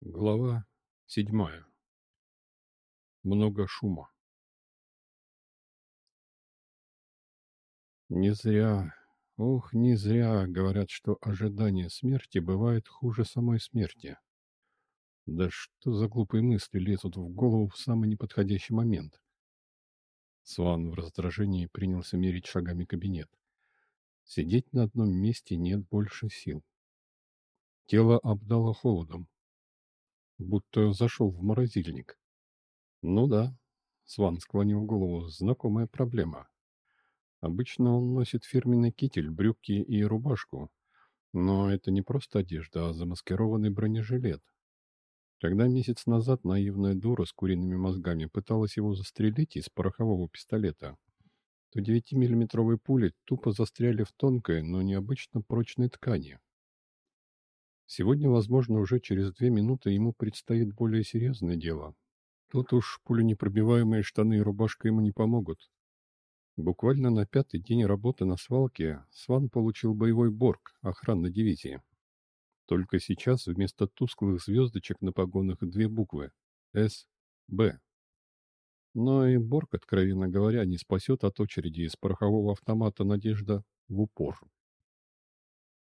Глава седьмая. Много шума. Не зря, ох, не зря говорят, что ожидание смерти бывает хуже самой смерти. Да что за глупые мысли лезут в голову в самый неподходящий момент? Сван в раздражении принялся мерить шагами кабинет. Сидеть на одном месте нет больше сил. Тело обдало холодом будто зашел в морозильник. Ну да, Сван склонил голову, знакомая проблема. Обычно он носит фирменный китель, брюки и рубашку. Но это не просто одежда, а замаскированный бронежилет. Когда месяц назад наивная дура с куриными мозгами пыталась его застрелить из порохового пистолета, то 9-миллиметровые пули тупо застряли в тонкой, но необычно прочной ткани. Сегодня, возможно, уже через две минуты ему предстоит более серьезное дело. Тут уж пуленепробиваемые штаны и рубашка ему не помогут. Буквально на пятый день работы на свалке Сван получил боевой борг охранной дивизии. Только сейчас вместо тусклых звездочек на погонах две буквы «С», «Б». Но и борг, откровенно говоря, не спасет от очереди из порохового автомата «Надежда» в упор.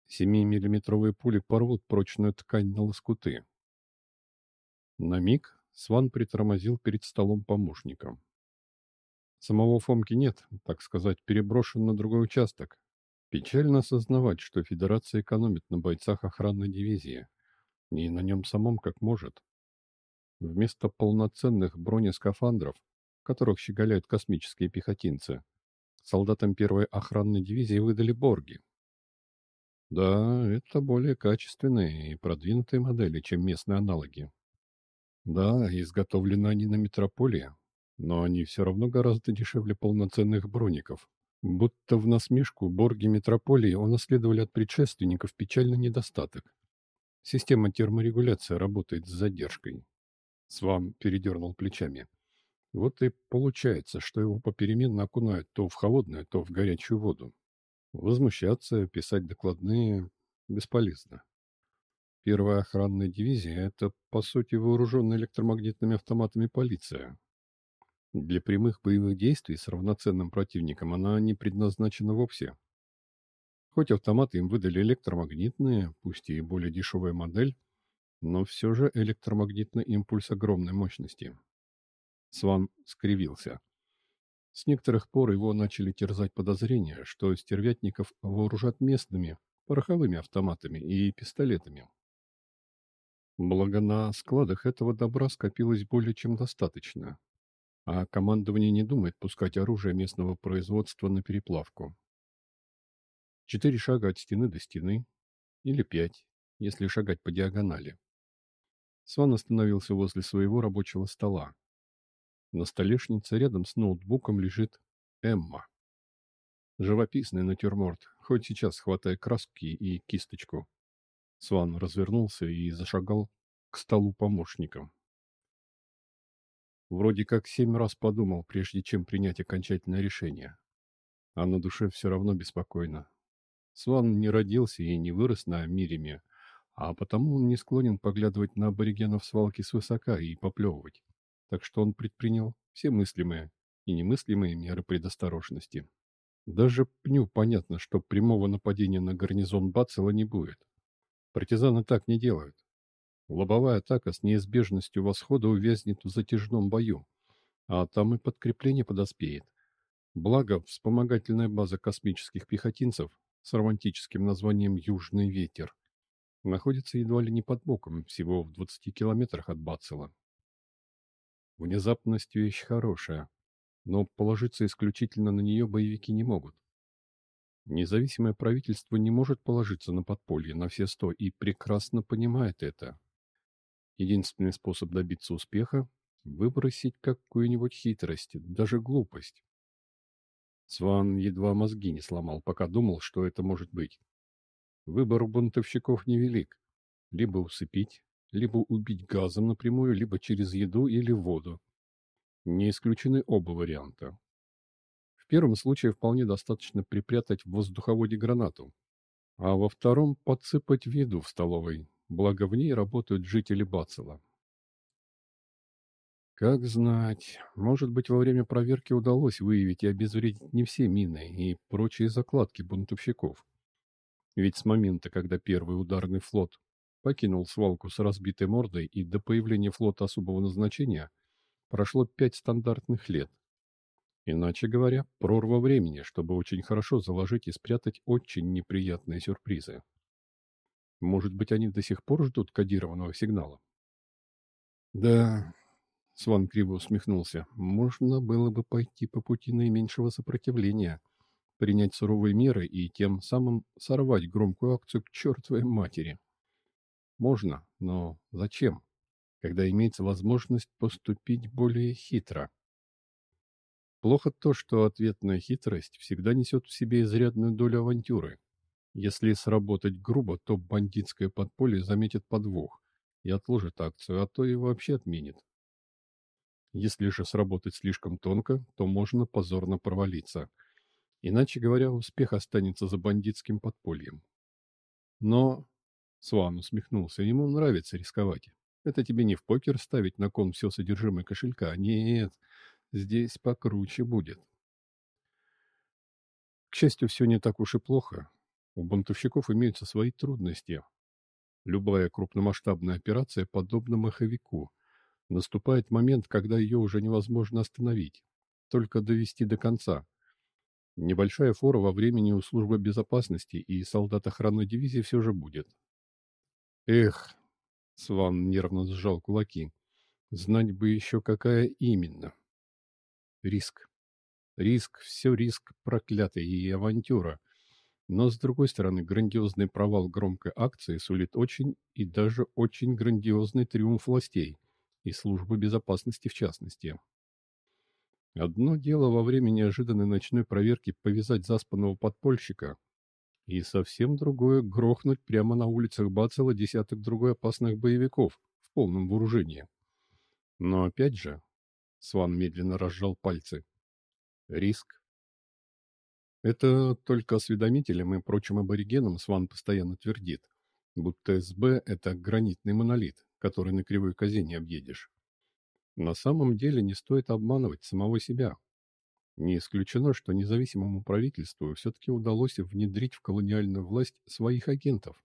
Семимиллиметровые пули порвут прочную ткань на лоскуты. На миг Сван притормозил перед столом помощником. Самого Фомки нет, так сказать, переброшен на другой участок. Печально осознавать, что Федерация экономит на бойцах охранной дивизии. И на нем самом как может. Вместо полноценных бронескафандров, которых щеголяют космические пехотинцы, солдатам первой охранной дивизии выдали борги, да, это более качественные и продвинутые модели, чем местные аналоги. Да, изготовлены они на метрополии, но они все равно гораздо дешевле полноценных броников. Будто в насмешку Борги Метрополии унаследовали от предшественников печальный недостаток. Система терморегуляции работает с задержкой. Свам передернул плечами. Вот и получается, что его попеременно окунают то в холодную, то в горячую воду. Возмущаться, писать докладные бесполезно. Первая охранная дивизия – это, по сути, вооруженная электромагнитными автоматами полиция. Для прямых боевых действий с равноценным противником она не предназначена вовсе. Хоть автоматы им выдали электромагнитные, пусть и более дешевая модель, но все же электромагнитный импульс огромной мощности. Сван скривился. С некоторых пор его начали терзать подозрения, что стервятников вооружат местными, пороховыми автоматами и пистолетами. Благо на складах этого добра скопилось более чем достаточно, а командование не думает пускать оружие местного производства на переплавку. Четыре шага от стены до стены, или пять, если шагать по диагонали. Сван остановился возле своего рабочего стола, на столешнице рядом с ноутбуком лежит Эмма. Живописный натюрморт, хоть сейчас хватай краски и кисточку. Сван развернулся и зашагал к столу помощникам. Вроде как семь раз подумал, прежде чем принять окончательное решение. А на душе все равно беспокойно. Сван не родился и не вырос на Мириме, а потому он не склонен поглядывать на аборигенов свалки свысока и поплевывать так что он предпринял все мыслимые и немыслимые меры предосторожности. Даже Пню понятно, что прямого нападения на гарнизон Бацела не будет. Партизаны так не делают. Лобовая атака с неизбежностью восхода увязнет в затяжном бою, а там и подкрепление подоспеет. Благо, вспомогательная база космических пехотинцев с романтическим названием «Южный ветер» находится едва ли не под боком, всего в 20 километрах от Бацела. Внезапность – вещь хорошая, но положиться исключительно на нее боевики не могут. Независимое правительство не может положиться на подполье на все сто и прекрасно понимает это. Единственный способ добиться успеха – выбросить какую-нибудь хитрость, даже глупость. Сван едва мозги не сломал, пока думал, что это может быть. Выбор бунтовщиков невелик. Либо усыпить, либо убить газом напрямую, либо через еду или воду. Не исключены оба варианта. В первом случае вполне достаточно припрятать в воздуховоде гранату, а во втором подсыпать в еду в столовой, благо в ней работают жители Бацела. Как знать, может быть, во время проверки удалось выявить и обезвредить не все мины и прочие закладки бунтовщиков. Ведь с момента, когда первый ударный флот покинул свалку с разбитой мордой и до появления флота особого назначения прошло пять стандартных лет. Иначе говоря, прорва времени, чтобы очень хорошо заложить и спрятать очень неприятные сюрпризы. Может быть, они до сих пор ждут кодированного сигнала? Да, Сван криво усмехнулся. «Можно было бы пойти по пути наименьшего сопротивления, принять суровые меры и тем самым сорвать громкую акцию к чертовой матери. Можно, но зачем, когда имеется возможность поступить более хитро?» Плохо то, что ответная хитрость всегда несет в себе изрядную долю авантюры. Если сработать грубо, то бандитское подполье заметит подвох и отложит акцию, а то и вообще отменит. Если же сработать слишком тонко, то можно позорно провалиться. Иначе говоря, успех останется за бандитским подпольем. Но... Сван усмехнулся. Ему нравится рисковать. Это тебе не в покер ставить на кон все содержимое кошелька. Нет, здесь покруче будет. К счастью, все не так уж и плохо. У бунтовщиков имеются свои трудности. Любая крупномасштабная операция подобна маховику. Наступает момент, когда ее уже невозможно остановить, только довести до конца. Небольшая фора во времени у службы безопасности и солдат охранной дивизии все же будет. Эх, Сван нервно сжал кулаки. Знать бы еще, какая именно. Риск. Риск, все риск проклятый и авантюра. Но, с другой стороны, грандиозный провал громкой акции сулит очень и даже очень грандиозный триумф властей и службы безопасности в частности. Одно дело во время неожиданной ночной проверки повязать заспанного подпольщика, и совсем другое — грохнуть прямо на улицах Бацела десяток другой опасных боевиков в полном вооружении. Но опять же, Сван медленно разжал пальцы. Риск. Это только осведомителям и прочим аборигенам Сван постоянно твердит, будто СБ — это гранитный монолит, который на кривой козе не объедешь. На самом деле не стоит обманывать самого себя. Не исключено, что независимому правительству все-таки удалось внедрить в колониальную власть своих агентов.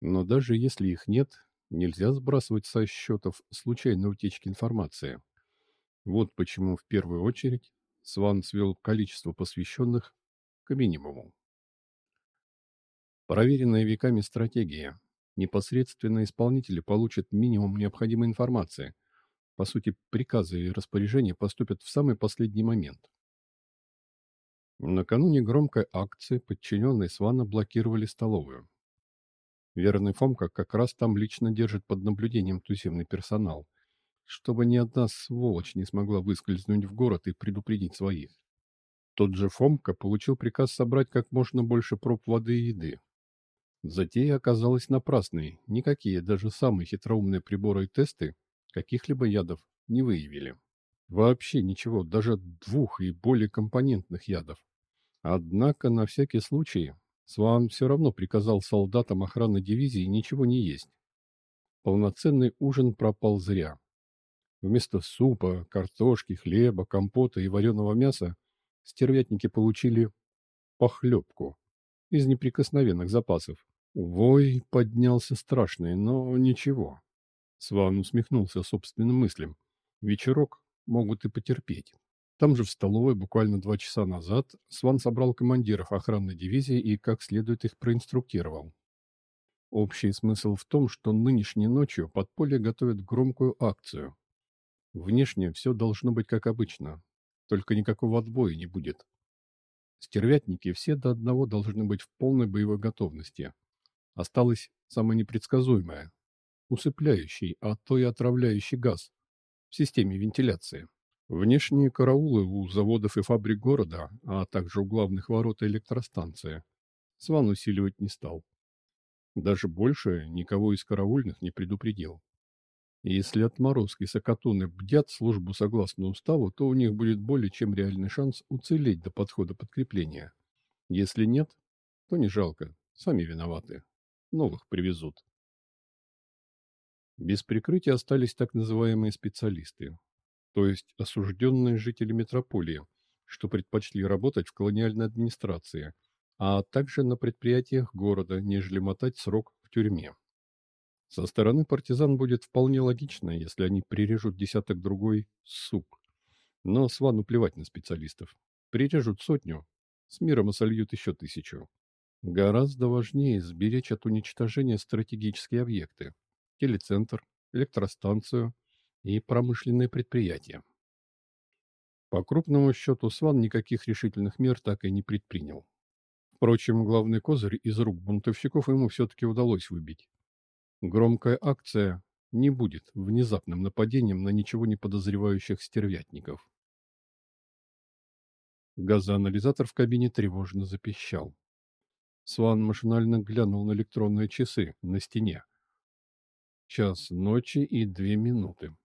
Но даже если их нет, нельзя сбрасывать со счетов случайной утечки информации. Вот почему в первую очередь Сван свел количество посвященных к минимуму. Проверенная веками стратегия, непосредственно исполнители получат минимум необходимой информации. По сути, приказы и распоряжения поступят в самый последний момент. Накануне громкой акции подчиненные Свана блокировали столовую. Верный Фомка как раз там лично держит под наблюдением туземный персонал, чтобы ни одна сволочь не смогла выскользнуть в город и предупредить своих. Тот же Фомка получил приказ собрать как можно больше проб воды и еды, Затея оказалась напрасной, никакие, даже самые хитроумные приборы и тесты каких-либо ядов не выявили. Вообще ничего, даже двух и более компонентных ядов. Однако, на всякий случай, Сван все равно приказал солдатам охраны дивизии ничего не есть. Полноценный ужин пропал зря. Вместо супа, картошки, хлеба, компота и вареного мяса стервятники получили похлебку из неприкосновенных запасов. Вой поднялся страшный, но ничего. Сван усмехнулся собственным мыслям. Вечерок могут и потерпеть. Там же в столовой буквально два часа назад Сван собрал командиров охранной дивизии и как следует их проинструктировал. Общий смысл в том, что нынешней ночью подполье готовит громкую акцию. Внешне все должно быть как обычно, только никакого отбоя не будет. Стервятники все до одного должны быть в полной боевой готовности. Осталось самое непредсказуемое – усыпляющий, а то и отравляющий газ в системе вентиляции. Внешние караулы у заводов и фабрик города, а также у главных ворот электростанции, Сван усиливать не стал. Даже больше никого из караульных не предупредил. Если отморозки Сокатуны бдят службу согласно уставу, то у них будет более чем реальный шанс уцелеть до подхода подкрепления. Если нет, то не жалко, сами виноваты. Новых привезут. Без прикрытия остались так называемые специалисты, то есть осужденные жители метрополии, что предпочли работать в колониальной администрации, а также на предприятиях города, нежели мотать срок в тюрьме. Со стороны партизан будет вполне логично, если они прирежут десяток другой сук. Но Свану плевать на специалистов. Прирежут сотню, с миром сольют еще тысячу. Гораздо важнее сберечь от уничтожения стратегические объекты телецентр, электростанцию и промышленные предприятия. По крупному счету Сван никаких решительных мер так и не предпринял. Впрочем, главный козырь из рук бунтовщиков ему все-таки удалось выбить. Громкая акция не будет внезапным нападением на ничего не подозревающих стервятников. Газоанализатор в кабине тревожно запищал. Сван машинально глянул на электронные часы на стене. Час ночи и две минуты.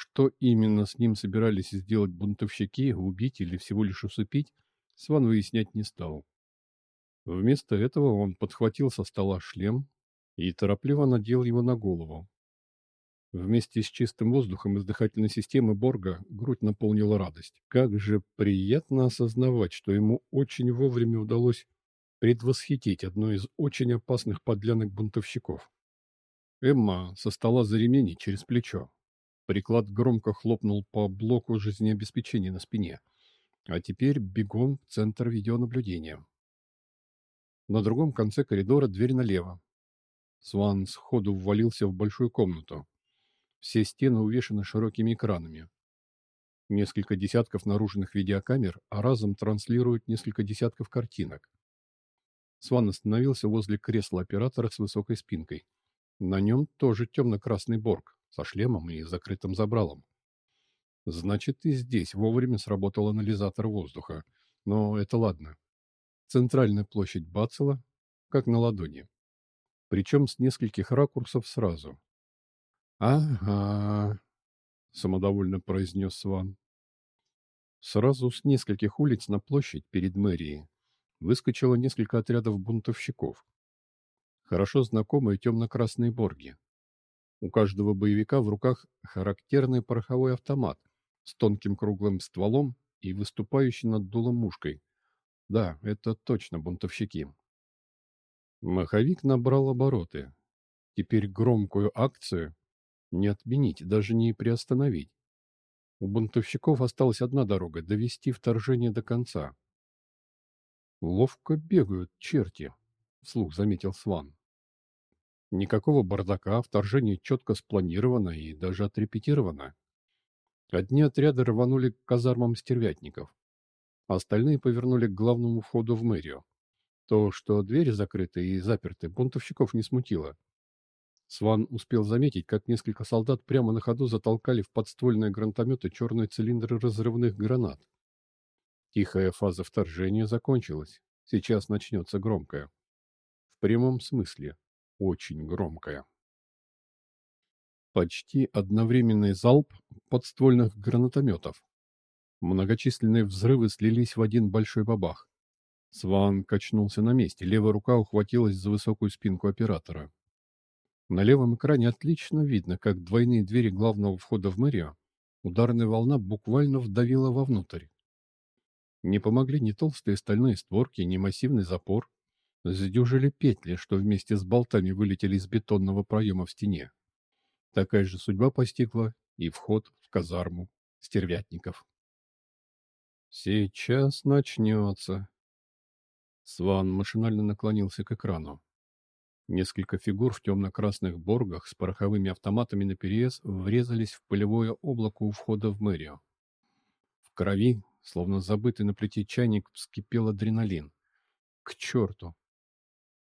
Что именно с ним собирались сделать бунтовщики, убить или всего лишь усыпить, Сван выяснять не стал. Вместо этого он подхватил со стола шлем и торопливо надел его на голову. Вместе с чистым воздухом из дыхательной системы Борга грудь наполнила радость. Как же приятно осознавать, что ему очень вовремя удалось предвосхитить одну из очень опасных подлянок бунтовщиков. Эмма со стола за ремень через плечо. Приклад громко хлопнул по блоку жизнеобеспечения на спине. А теперь бегом в центр видеонаблюдения. На другом конце коридора дверь налево. Сван сходу ввалился в большую комнату. Все стены увешаны широкими экранами. Несколько десятков наружных видеокамер, а разом транслируют несколько десятков картинок. Сван остановился возле кресла оператора с высокой спинкой. На нем тоже темно-красный борг, со шлемом и закрытым забралом. Значит, и здесь вовремя сработал анализатор воздуха. Но это ладно. Центральная площадь Бацела, как на ладони. Причем с нескольких ракурсов сразу. «Ага», — самодовольно произнес Сван. Сразу с нескольких улиц на площадь перед мэрией выскочило несколько отрядов бунтовщиков хорошо знакомые темно-красные борги. У каждого боевика в руках характерный пороховой автомат с тонким круглым стволом и выступающий над дулом мушкой. Да, это точно бунтовщики. Маховик набрал обороты. Теперь громкую акцию не отменить, даже не приостановить. У бунтовщиков осталась одна дорога — довести вторжение до конца. «Ловко бегают черти», — вслух заметил Сван. Никакого бардака, вторжение четко спланировано и даже отрепетировано. Одни отряды рванули к казармам стервятников, а остальные повернули к главному входу в мэрию. То, что двери закрыты и заперты, бунтовщиков не смутило. Сван успел заметить, как несколько солдат прямо на ходу затолкали в подствольные гранатометы черные цилиндры разрывных гранат. Тихая фаза вторжения закончилась. Сейчас начнется громкая. В прямом смысле очень громкая. Почти одновременный залп подствольных гранатометов. Многочисленные взрывы слились в один большой бабах. Сван качнулся на месте, левая рука ухватилась за высокую спинку оператора. На левом экране отлично видно, как двойные двери главного входа в мэрию ударная волна буквально вдавила вовнутрь. Не помогли ни толстые стальные створки, ни массивный запор. Задюжили петли, что вместе с болтами вылетели из бетонного проема в стене. Такая же судьба постигла и вход в казарму стервятников. «Сейчас начнется». Сван машинально наклонился к экрану. Несколько фигур в темно-красных боргах с пороховыми автоматами наперевес врезались в полевое облако у входа в мэрию. В крови, словно забытый на плите чайник, вскипел адреналин. К черту!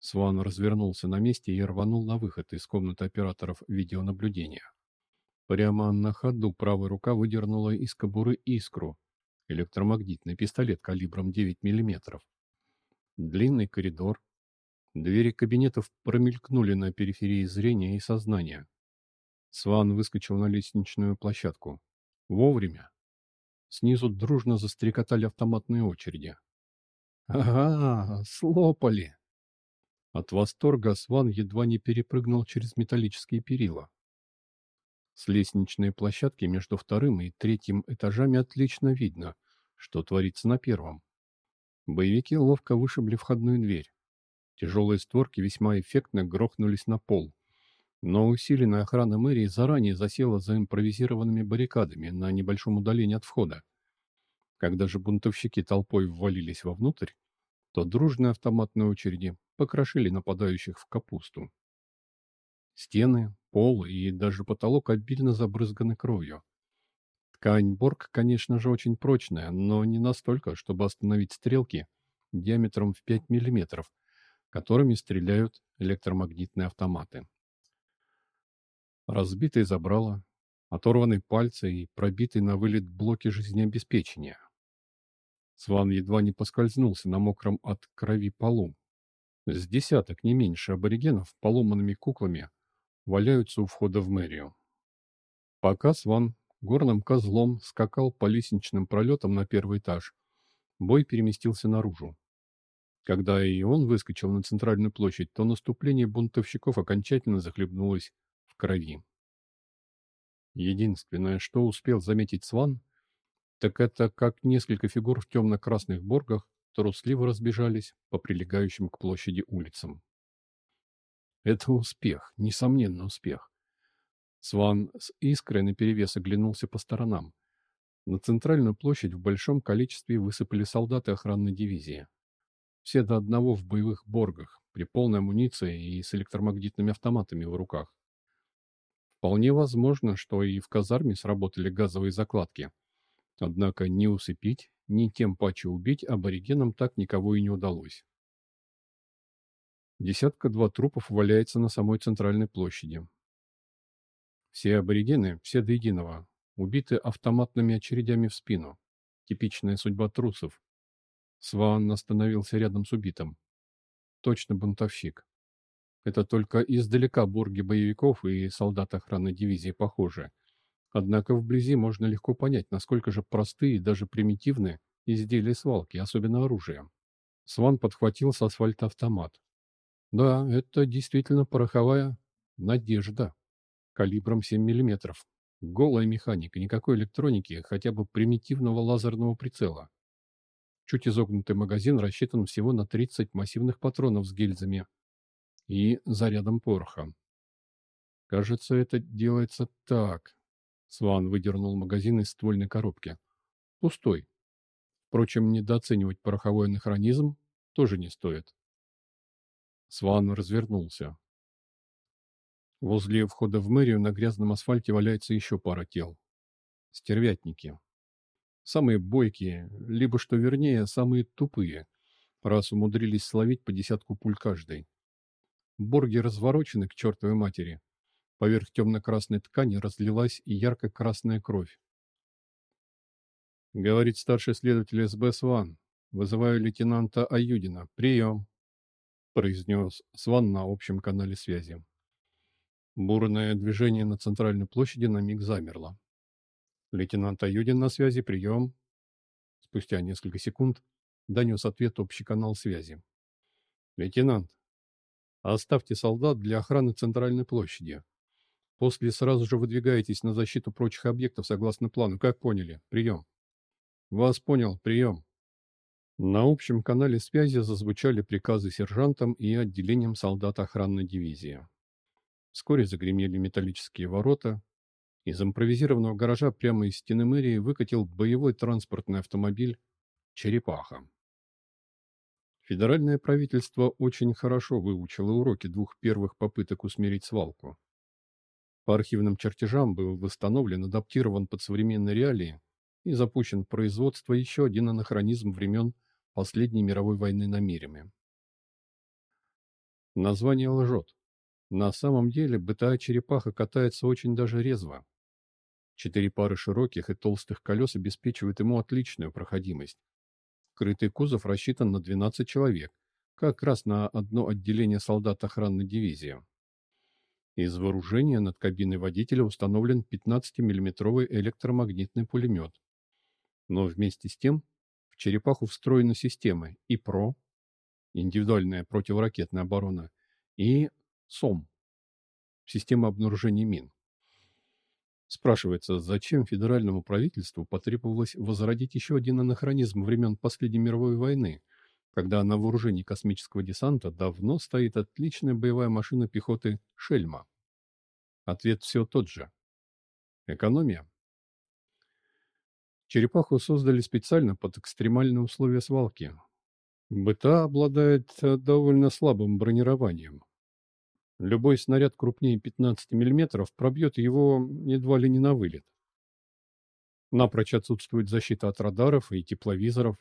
Сван развернулся на месте и рванул на выход из комнаты операторов видеонаблюдения. Прямо на ходу правая рука выдернула из кобуры искру, электромагнитный пистолет калибром 9 мм. Длинный коридор. Двери кабинетов промелькнули на периферии зрения и сознания. Сван выскочил на лестничную площадку. Вовремя. Снизу дружно застрекотали автоматные очереди. «Ага, слопали!» От восторга Сван едва не перепрыгнул через металлические перила. С лестничной площадки между вторым и третьим этажами отлично видно, что творится на первом. Боевики ловко вышибли входную дверь. Тяжелые створки весьма эффектно грохнулись на пол. Но усиленная охрана мэрии заранее засела за импровизированными баррикадами на небольшом удалении от входа. Когда же бунтовщики толпой ввалились вовнутрь, то дружные автоматные очереди покрошили нападающих в капусту. Стены, пол и даже потолок обильно забрызганы кровью. Ткань Борг, конечно же, очень прочная, но не настолько, чтобы остановить стрелки диаметром в 5 мм, которыми стреляют электромагнитные автоматы. Разбитые забрала, оторванные пальцы и пробитые на вылет блоки жизнеобеспечения. Сван едва не поскользнулся на мокром от крови полу. С десяток, не меньше, аборигенов поломанными куклами валяются у входа в мэрию. Пока Сван горным козлом скакал по лестничным пролетам на первый этаж, бой переместился наружу. Когда и он выскочил на центральную площадь, то наступление бунтовщиков окончательно захлебнулось в крови. Единственное, что успел заметить Сван, так это как несколько фигур в темно-красных боргах трусливо разбежались по прилегающим к площади улицам. Это успех, несомненно успех. Сван с искрой наперевес оглянулся по сторонам. На центральную площадь в большом количестве высыпали солдаты охранной дивизии. Все до одного в боевых боргах, при полной амуниции и с электромагнитными автоматами в руках. Вполне возможно, что и в казарме сработали газовые закладки. Однако ни усыпить, ни тем паче убить аборигенам так никого и не удалось. Десятка-два трупов валяется на самой центральной площади. Все аборигены, все до единого, убиты автоматными очередями в спину. Типичная судьба трусов. Сван остановился рядом с убитым. Точно бунтовщик. Это только издалека бурги боевиков и солдат охраны дивизии похожи. Однако вблизи можно легко понять, насколько же простые и даже примитивны изделия свалки, особенно оружие. Сван подхватил с асфальта автомат. Да, это действительно пороховая надежда. Калибром 7 мм. Голая механика, никакой электроники, хотя бы примитивного лазерного прицела. Чуть изогнутый магазин рассчитан всего на 30 массивных патронов с гильзами и зарядом пороха. Кажется, это делается так. Сван выдернул магазин из ствольной коробки. Пустой. Впрочем, недооценивать пороховой анахронизм тоже не стоит. Сван развернулся. Возле входа в мэрию на грязном асфальте валяется еще пара тел. Стервятники. Самые бойкие, либо, что вернее, самые тупые, раз умудрились словить по десятку пуль каждый. Борги разворочены к чертовой матери. Поверх темно-красной ткани разлилась и ярко-красная кровь. Говорит старший следователь СБ Сван. Вызываю лейтенанта Аюдина. Прием произнес Сван на общем канале связи. Бурное движение на центральной площади на миг замерло. Лейтенант Аюдин на связи, прием. Спустя несколько секунд донес ответ общий канал связи. Лейтенант, оставьте солдат для охраны центральной площади. После сразу же выдвигаетесь на защиту прочих объектов согласно плану. Как поняли? Прием. Вас понял. Прием. На общем канале связи зазвучали приказы сержантам и отделениям солдат охранной дивизии. Вскоре загремели металлические ворота. Из импровизированного гаража прямо из стены мэрии выкатил боевой транспортный автомобиль «Черепаха». Федеральное правительство очень хорошо выучило уроки двух первых попыток усмирить свалку. По архивным чертежам был восстановлен, адаптирован под современные реалии и запущен в производство еще один анахронизм времен последней мировой войны на Миреме. Название лжет. На самом деле бытая черепаха катается очень даже резво. Четыре пары широких и толстых колес обеспечивают ему отличную проходимость. Крытый кузов рассчитан на 12 человек, как раз на одно отделение солдат охранной дивизии. Из вооружения над кабиной водителя установлен 15-мм электромагнитный пулемет. Но вместе с тем в черепаху встроены системы ИПРО, индивидуальная противоракетная оборона, и СОМ, система обнаружения мин. Спрашивается, зачем федеральному правительству потребовалось возродить еще один анахронизм времен последней мировой войны, когда на вооружении космического десанта давно стоит отличная боевая машина пехоты «Шельма». Ответ все тот же. Экономия. Черепаху создали специально под экстремальные условия свалки. Быта обладает э, довольно слабым бронированием. Любой снаряд крупнее 15 мм пробьет его едва ли не на вылет. Напрочь отсутствует защита от радаров и тепловизоров.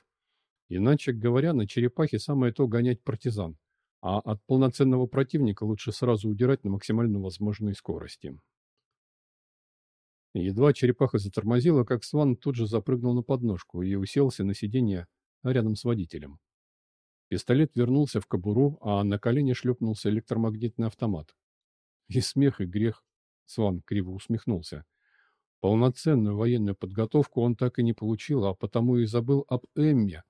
Иначе говоря, на черепахе самое то гонять партизан, а от полноценного противника лучше сразу удирать на максимально возможной скорости. Едва черепаха затормозила, как Сван тут же запрыгнул на подножку и уселся на сиденье рядом с водителем. Пистолет вернулся в кобуру, а на колени шлепнулся электромагнитный автомат. И смех, и грех. Сван криво усмехнулся. Полноценную военную подготовку он так и не получил, а потому и забыл об Эмме,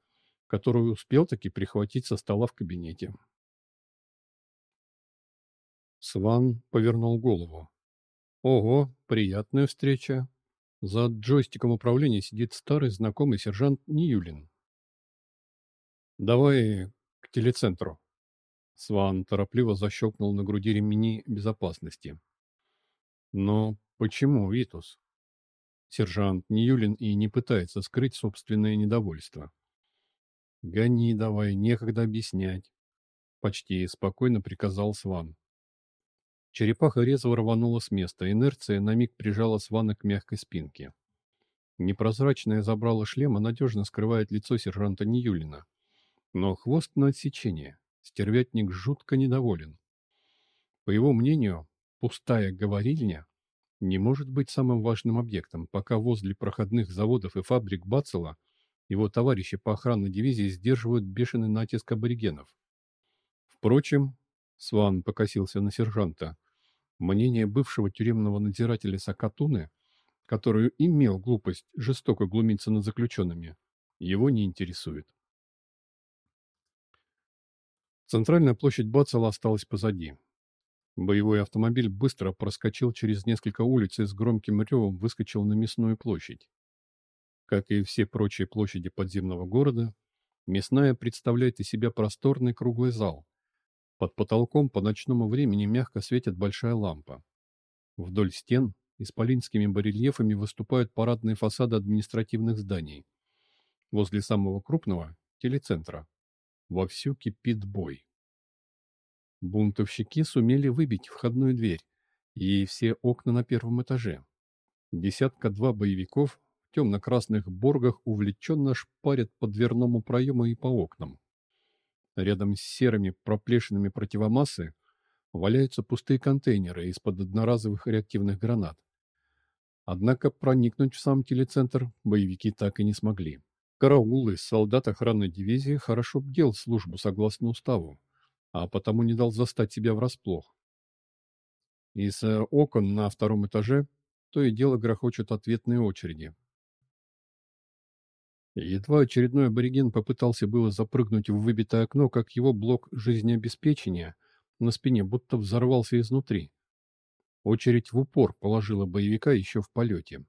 которую успел таки прихватить со стола в кабинете. Сван повернул голову. Ого, приятная встреча. За джойстиком управления сидит старый знакомый сержант Ньюлин. «Давай к телецентру». Сван торопливо защелкнул на груди ремни безопасности. «Но почему, Витус?» Сержант Ньюлин и не пытается скрыть собственное недовольство. «Гони давай, некогда объяснять», — почти спокойно приказал Сван. Черепаха резво рванула с места, инерция на миг прижала Свана к мягкой спинке. Непрозрачное забрало шлема надежно скрывает лицо сержанта Ньюлина. Но хвост на отсечение. Стервятник жутко недоволен. По его мнению, пустая говорильня не может быть самым важным объектом, пока возле проходных заводов и фабрик Бацела его товарищи по охранной дивизии сдерживают бешеный натиск аборигенов. Впрочем, Сван покосился на сержанта, мнение бывшего тюремного надзирателя Сакатуны, который имел глупость жестоко глумиться над заключенными, его не интересует. Центральная площадь Бацела осталась позади. Боевой автомобиль быстро проскочил через несколько улиц и с громким ревом выскочил на Мясную площадь. Как и все прочие площади подземного города, Мясная представляет из себя просторный круглый зал. Под потолком по ночному времени мягко светит большая лампа. Вдоль стен исполинскими барельефами выступают парадные фасады административных зданий. Возле самого крупного – телецентра Вовсю кипит бой. Бунтовщики сумели выбить входную дверь и все окна на первом этаже. Десятка-два боевиков темно-красных боргах увлеченно шпарят по дверному проему и по окнам. Рядом с серыми проплешинами противомассы валяются пустые контейнеры из-под одноразовых реактивных гранат. Однако проникнуть в сам телецентр боевики так и не смогли. Караул солдат охранной дивизии хорошо бдел службу согласно уставу, а потому не дал застать себя врасплох. Из э, окон на втором этаже то и дело грохочут ответные очереди. Едва очередной абориген попытался было запрыгнуть в выбитое окно, как его блок жизнеобеспечения на спине будто взорвался изнутри. Очередь в упор положила боевика еще в полете.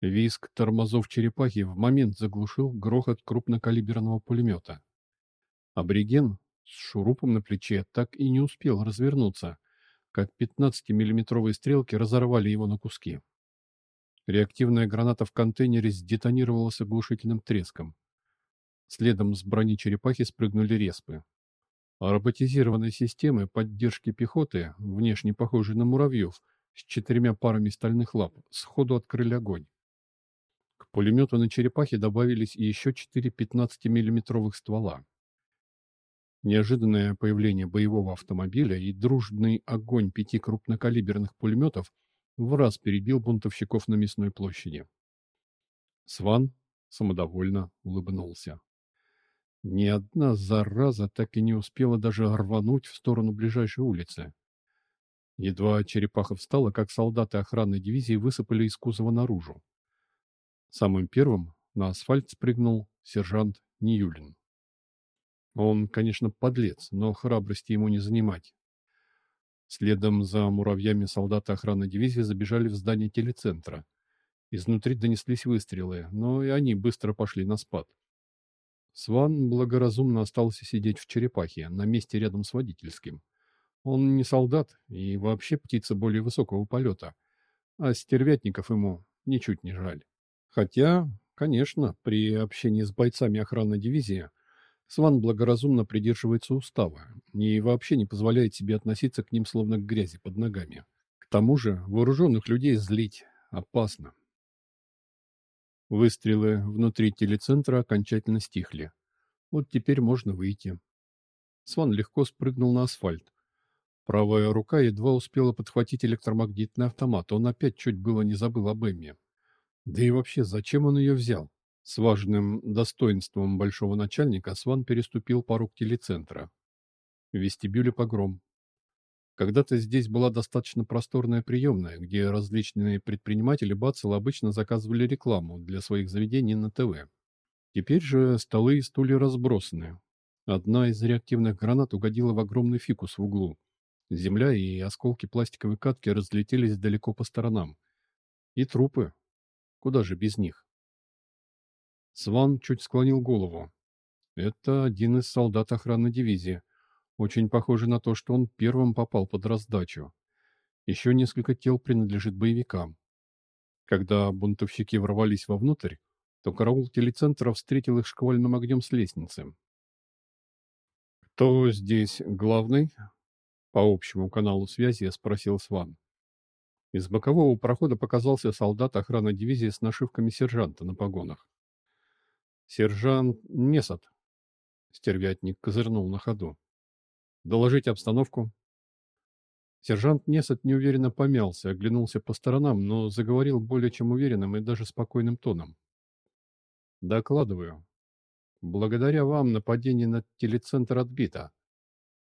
Виск тормозов черепахи в момент заглушил грохот крупнокалиберного пулемета. Абориген с шурупом на плече так и не успел развернуться, как 15-миллиметровые стрелки разорвали его на куски. Реактивная граната в контейнере сдетонировала с оглушительным треском. Следом с брони черепахи спрыгнули респы. А роботизированные системы поддержки пехоты, внешне похожие на муравьев, с четырьмя парами стальных лап, сходу открыли огонь. К пулемету на черепахе добавились еще четыре 15-миллиметровых ствола. Неожиданное появление боевого автомобиля и дружный огонь пяти крупнокалиберных пулеметов в раз перебил бунтовщиков на мясной площади. Сван самодовольно улыбнулся. Ни одна зараза так и не успела даже рвануть в сторону ближайшей улицы. Едва черепаха встала, как солдаты охранной дивизии высыпали из кузова наружу. Самым первым на асфальт спрыгнул сержант Ниюлин. Он, конечно, подлец, но храбрости ему не занимать. Следом за муравьями солдаты охраны дивизии забежали в здание телецентра. Изнутри донеслись выстрелы, но и они быстро пошли на спад. Сван благоразумно остался сидеть в черепахе, на месте рядом с водительским. Он не солдат и вообще птица более высокого полета, а стервятников ему ничуть не жаль. Хотя, конечно, при общении с бойцами охраны дивизии Сван благоразумно придерживается устава и вообще не позволяет себе относиться к ним словно к грязи под ногами. К тому же вооруженных людей злить опасно. Выстрелы внутри телецентра окончательно стихли. Вот теперь можно выйти. Сван легко спрыгнул на асфальт. Правая рука едва успела подхватить электромагнитный автомат. Он опять чуть было не забыл об Эмме. Да и вообще, зачем он ее взял? С важным достоинством большого начальника Сван переступил порог телецентра. В вестибюле погром. Когда-то здесь была достаточно просторная приемная, где различные предприниматели Бацел обычно заказывали рекламу для своих заведений на ТВ. Теперь же столы и стулья разбросаны. Одна из реактивных гранат угодила в огромный фикус в углу. Земля и осколки пластиковой катки разлетелись далеко по сторонам. И трупы. Куда же без них? Сван чуть склонил голову. Это один из солдат охраны дивизии. Очень похоже на то, что он первым попал под раздачу. Еще несколько тел принадлежит боевикам. Когда бунтовщики ворвались вовнутрь, то караул телецентра встретил их шквальным огнем с лестницы. «Кто здесь главный?» По общему каналу связи спросил Сван. Из бокового прохода показался солдат охраны дивизии с нашивками сержанта на погонах. «Сержант Месот», — стервятник козырнул на ходу. Доложить обстановку. Сержант Несет неуверенно помялся, оглянулся по сторонам, но заговорил более чем уверенным и даже спокойным тоном. Докладываю. Благодаря вам нападение на телецентр отбито.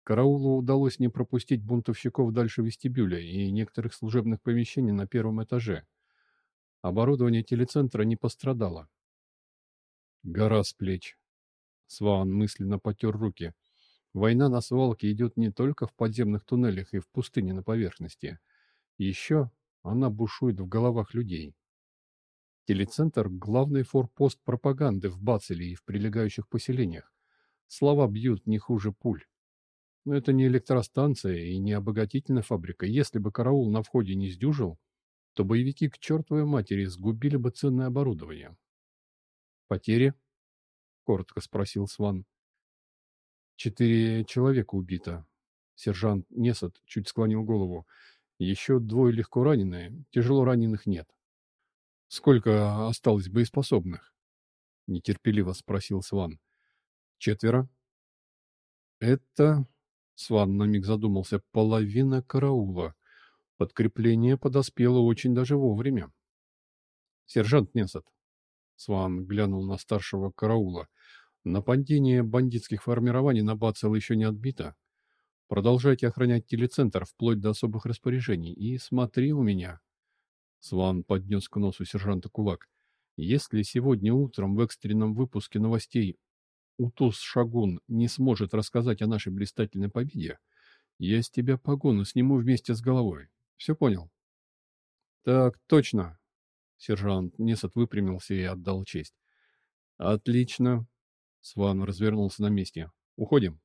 Караулу удалось не пропустить бунтовщиков дальше вестибюля и некоторых служебных помещений на первом этаже. Оборудование телецентра не пострадало. Гора с плеч. Сван мысленно потер руки. Война на свалке идет не только в подземных туннелях и в пустыне на поверхности. Еще она бушует в головах людей. Телецентр – главный форпост пропаганды в Бацеле и в прилегающих поселениях. Слова бьют не хуже пуль. Но это не электростанция и не обогатительная фабрика. Если бы караул на входе не сдюжил, то боевики к чертовой матери сгубили бы ценное оборудование. «Потери?» — коротко спросил Сван. Четыре человека убито. Сержант Несот чуть склонил голову. Еще двое легко раненые, тяжело раненых нет. Сколько осталось боеспособных? Нетерпеливо спросил Сван. Четверо. Это, Сван на миг задумался, половина караула. Подкрепление подоспело очень даже вовремя. Сержант Несот. Сван глянул на старшего караула. Нападение бандитских формирований на Бацел еще не отбито. Продолжайте охранять телецентр вплоть до особых распоряжений. И смотри у меня. Сван поднес к носу сержанта кулак. Если сегодня утром в экстренном выпуске новостей Утус Шагун не сможет рассказать о нашей блистательной победе, я с тебя погону сниму вместе с головой. Все понял? Так, точно. Сержант Несот выпрямился и отдал честь. Отлично. Сван развернулся на месте. «Уходим».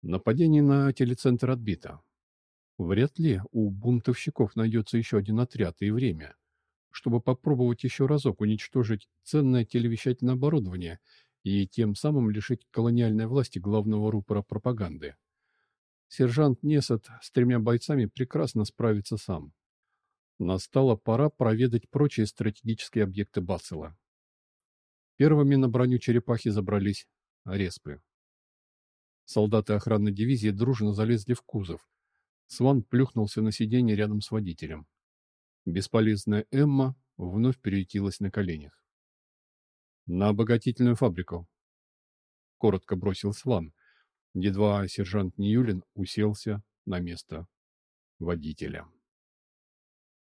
Нападение на телецентр отбито. Вряд ли у бунтовщиков найдется еще один отряд и время, чтобы попробовать еще разок уничтожить ценное телевещательное оборудование и тем самым лишить колониальной власти главного рупора пропаганды. Сержант Несет с тремя бойцами прекрасно справится сам. Настала пора проведать прочие стратегические объекты Бассела. Первыми на броню черепахи забрались респы. Солдаты охранной дивизии дружно залезли в кузов. Сван плюхнулся на сиденье рядом с водителем. Бесполезная Эмма вновь переютилась на коленях. «На обогатительную фабрику», — коротко бросил Сван. Едва сержант Ньюлин уселся на место водителя.